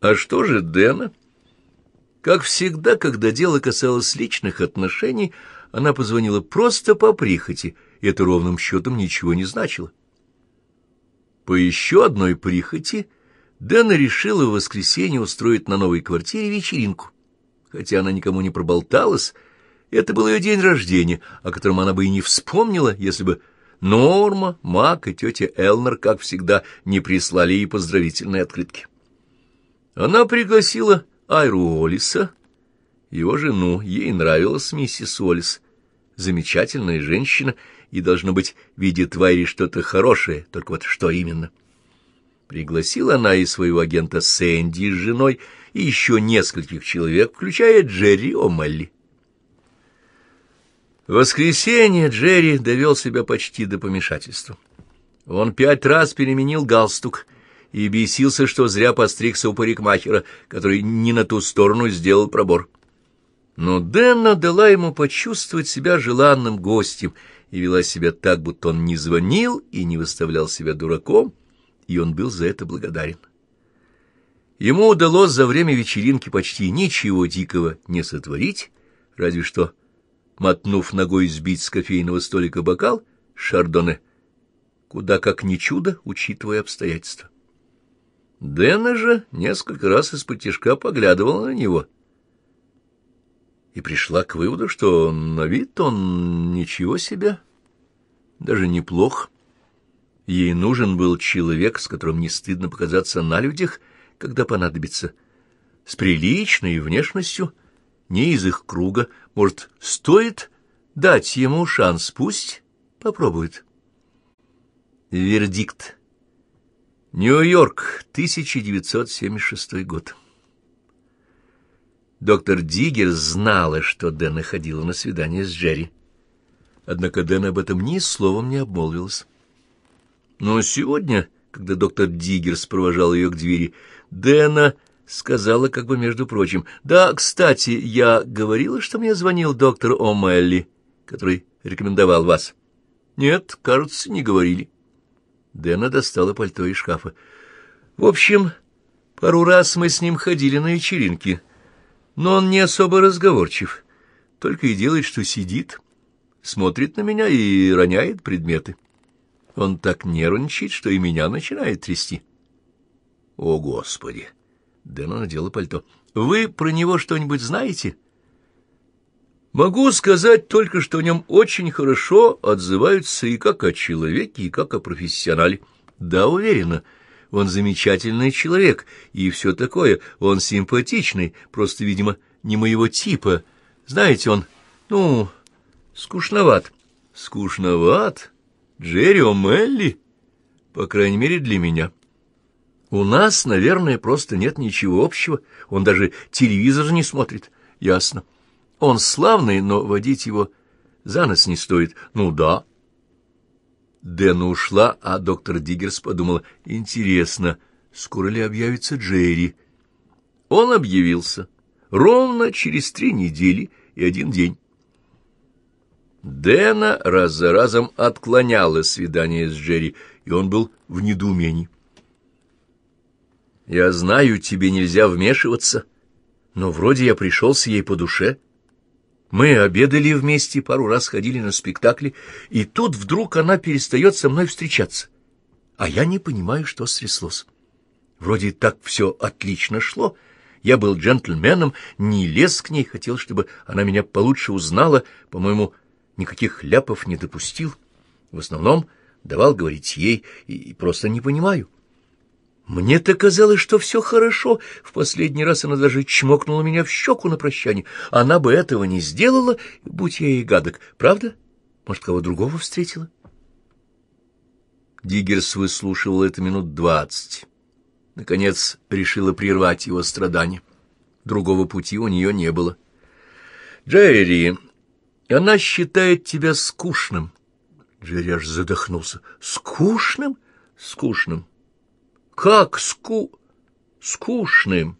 А что же Дэна? Как всегда, когда дело касалось личных отношений, она позвонила просто по прихоти, и это ровным счетом ничего не значило. По еще одной прихоти Дэна решила в воскресенье устроить на новой квартире вечеринку. Хотя она никому не проболталась, это был ее день рождения, о котором она бы и не вспомнила, если бы Норма, Мак и тетя Элнер, как всегда, не прислали ей поздравительные открытки. Она пригласила Айру Олиса, его жену, ей нравилась миссис Олис, замечательная женщина, и, должно быть, видит в Айре что-то хорошее, только вот что именно. Пригласила она и своего агента Сэнди с женой, и еще нескольких человек, включая Джерри О'Мелли. В воскресенье Джерри довел себя почти до помешательства. Он пять раз переменил галстук и бесился, что зря постригся у парикмахера, который не на ту сторону сделал пробор. Но Дэнна дала ему почувствовать себя желанным гостем и вела себя так, будто он не звонил и не выставлял себя дураком, и он был за это благодарен. Ему удалось за время вечеринки почти ничего дикого не сотворить, разве что мотнув ногой сбить с кофейного столика бокал, шардоне, куда как не чудо, учитывая обстоятельства. Дэна же несколько раз из-под тяжка поглядывала на него и пришла к выводу, что на вид он ничего себе, даже неплох. Ей нужен был человек, с которым не стыдно показаться на людях, когда понадобится, с приличной внешностью, не из их круга. Может, стоит дать ему шанс, пусть попробует. Вердикт. Нью-Йорк, 1976 год. Доктор Диггер знала, что Дэна ходила на свидание с Джерри. Однако Дэн об этом ни словом не обмолвилась. Но сегодня, когда доктор Диггер провожал ее к двери, Дэна сказала как бы между прочим. «Да, кстати, я говорила, что мне звонил доктор О'Мелли, который рекомендовал вас». «Нет, кажется, не говорили». Дэна достала пальто из шкафа. «В общем, пару раз мы с ним ходили на вечеринки, но он не особо разговорчив, только и делает, что сидит, смотрит на меня и роняет предметы. Он так нервничает, что и меня начинает трясти». «О, Господи!» Дэна надела пальто. «Вы про него что-нибудь знаете?» «Могу сказать только, что о нем очень хорошо отзываются и как о человеке, и как о профессионале. Да, уверена, он замечательный человек, и все такое, он симпатичный, просто, видимо, не моего типа. Знаете, он, ну, скучноват». «Скучноват? Джерри О'Мелли? По крайней мере, для меня». У нас, наверное, просто нет ничего общего. Он даже телевизор не смотрит. Ясно. Он славный, но водить его за нос не стоит. Ну да. Дэна ушла, а доктор Диггерс подумала, интересно, скоро ли объявится Джерри? Он объявился ровно через три недели и один день. Дэна раз за разом отклоняла свидание с Джерри, и он был в недоумении. Я знаю, тебе нельзя вмешиваться, но вроде я пришелся ей по душе. Мы обедали вместе, пару раз ходили на спектакли, и тут вдруг она перестает со мной встречаться. А я не понимаю, что стряслось. Вроде так все отлично шло. Я был джентльменом, не лез к ней, хотел, чтобы она меня получше узнала, по-моему, никаких ляпов не допустил. В основном давал говорить ей, и просто не понимаю. Мне-то казалось, что все хорошо. В последний раз она даже чмокнула меня в щеку на прощание. Она бы этого не сделала, будь я ей гадок. Правда? Может, кого другого встретила? Диггерс выслушивал это минут двадцать. Наконец решила прервать его страдания. Другого пути у нее не было. «Джерри, она считает тебя скучным». Джерри аж задохнулся. «Скучным? Скучным. Как ску... скучным.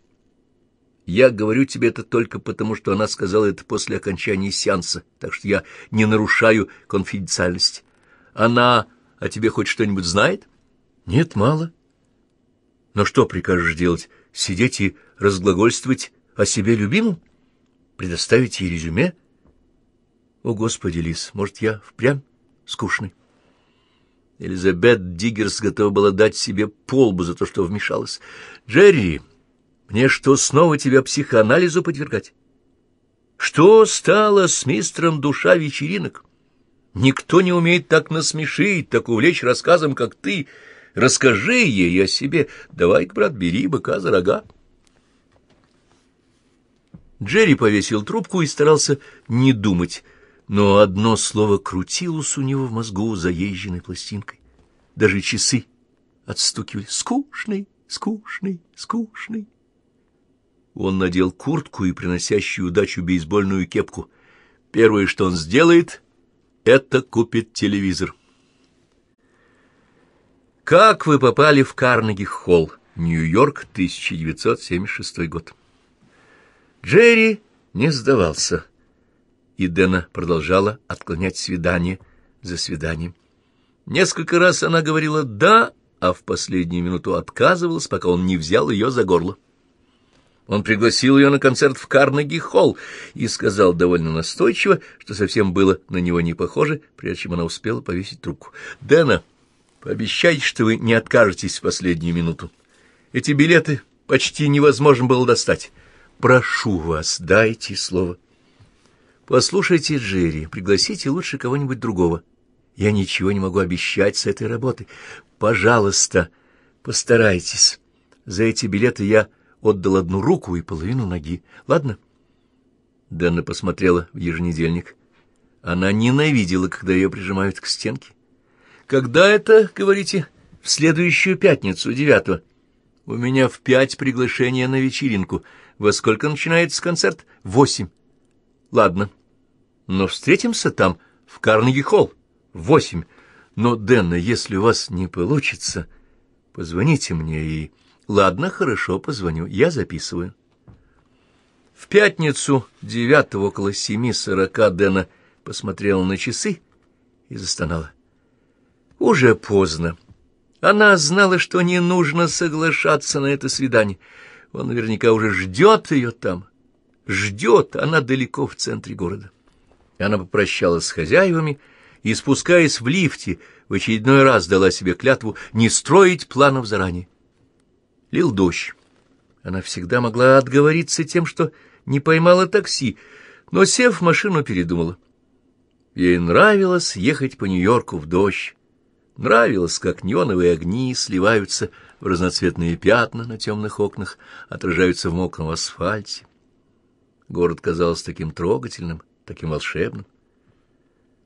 Я говорю тебе это только потому, что она сказала это после окончания сеанса, так что я не нарушаю конфиденциальность. Она о тебе хоть что-нибудь знает? Нет, мало. Но что прикажешь делать? Сидеть и разглагольствовать о себе любимом? Предоставить ей резюме? О, Господи, Лис, может, я впрямь скучный? Элизабет Диггерс готова была дать себе полбу за то, что вмешалась. «Джерри, мне что, снова тебя психоанализу подвергать? Что стало с мистером душа вечеринок? Никто не умеет так насмешить, так увлечь рассказом, как ты. Расскажи ей о себе. Давай-ка, брат, бери быка за рога». Джерри повесил трубку и старался не думать, но одно слово крутилось у него в мозгу заезженной пластинкой. Даже часы отстукивали «скучный, скучный, скучный». Он надел куртку и приносящую удачу бейсбольную кепку. Первое, что он сделает, это купит телевизор. Как вы попали в Карнеги-холл, Нью-Йорк, 1976 год? Джерри не сдавался и Дэна продолжала отклонять свидание за свиданием. Несколько раз она говорила «да», а в последнюю минуту отказывалась, пока он не взял ее за горло. Он пригласил ее на концерт в Карнеги-холл и сказал довольно настойчиво, что совсем было на него не похоже, прежде чем она успела повесить трубку. «Дэна, пообещайте, что вы не откажетесь в последнюю минуту. Эти билеты почти невозможно было достать. Прошу вас, дайте слово». Послушайте, Джерри, пригласите лучше кого-нибудь другого. Я ничего не могу обещать с этой работы. Пожалуйста, постарайтесь. За эти билеты я отдал одну руку и половину ноги. Ладно? Дэнна посмотрела в еженедельник. Она ненавидела, когда ее прижимают к стенке. «Когда это, говорите?» «В следующую пятницу, девятого. У меня в пять приглашение на вечеринку. Во сколько начинается концерт?» «Восемь». «Ладно» но встретимся там, в Карнеги-холл, в восемь. Но, Дэнна, если у вас не получится, позвоните мне и... Ладно, хорошо, позвоню, я записываю. В пятницу девятого около семи сорока Дэна посмотрела на часы и застонала. Уже поздно. Она знала, что не нужно соглашаться на это свидание. Он наверняка уже ждет ее там. Ждет, она далеко в центре города и она попрощалась с хозяевами и, спускаясь в лифте, в очередной раз дала себе клятву не строить планов заранее. Лил дождь. Она всегда могла отговориться тем, что не поймала такси, но, сев в машину, передумала. Ей нравилось ехать по Нью-Йорку в дождь. Нравилось, как неоновые огни сливаются в разноцветные пятна на темных окнах, отражаются в мокром асфальте. Город казался таким трогательным, таким волшебным.